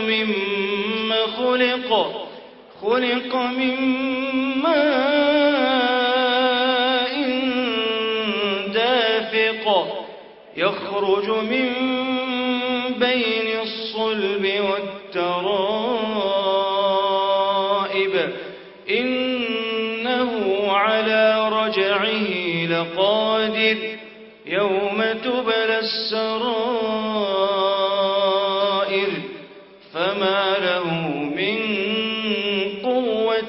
مما خلق خلق من ماء دافق يخرج من بين الصلب والترائب. إنه على رجعه لقادر يوم تبلى